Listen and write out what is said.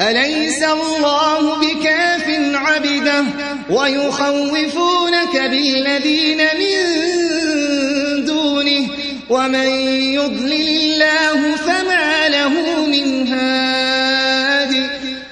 أليس الله بكاف عبده ويخوفونك بالذين من دونه ومن يضلل الله